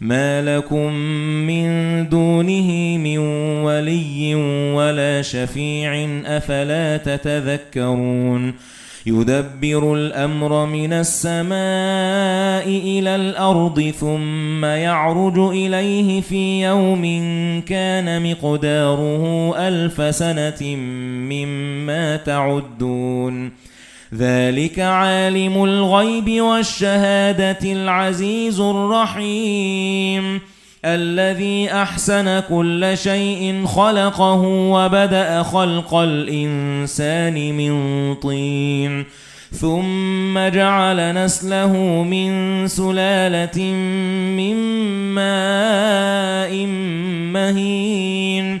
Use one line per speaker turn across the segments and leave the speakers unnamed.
مَا لَكُم مِّن دُونِهِ مِن وَلِيٍّ وَلَا شَفِيعٍ أَفَلَا تَتَذَكَّرُونَ يُدَبِّرُ الْأَمْرَ مِنَ السَّمَاءِ إِلَى الْأَرْضِ ثُمَّ يَعْرُجُ إِلَيْهِ فِي يَوْمٍ كَانَ مِقْدَارُهُ أَلْفَ سَنَةٍ مِّمَّا تَعُدُّونَ ذَلِكَ عَالِمُ الْغَيْبِ وَالشَّهَادَةِ الْعَزِيزُ الرَّحِيمُ الَّذِي أَحْسَنَ كُلَّ شَيْءٍ خَلَقَهُ وَبَدَأَ خَلْقَ الْإِنسَانِ مِنْ طِينٍ ثُمَّ جَعَلَ نَسْلَهُ مِنْ سُلَالَةٍ مِنْ مَاءٍ مَهِينٍ.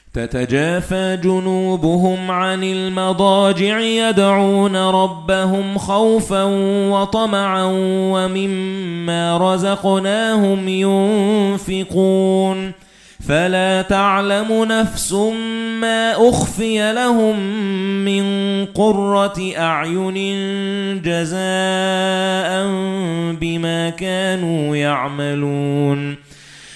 تَتَجَافَى جُنُوبُهُمْ عَنِ الْمَضَاجِعِ يَدْعُونَ رَبَّهُمْ خَوْفًا وَطَمَعًا وَمِمَّا رَزَقْنَاهُمْ يُنْفِقُونَ. فَلَا تَعْلَمُ نَفْسٌ مَا أُخْفِيَ لَهُم مِّن قُرَّةِ أَعْيُنٍ جَزَاءً بِمَا كَانُوا يَعْمَلُونَ.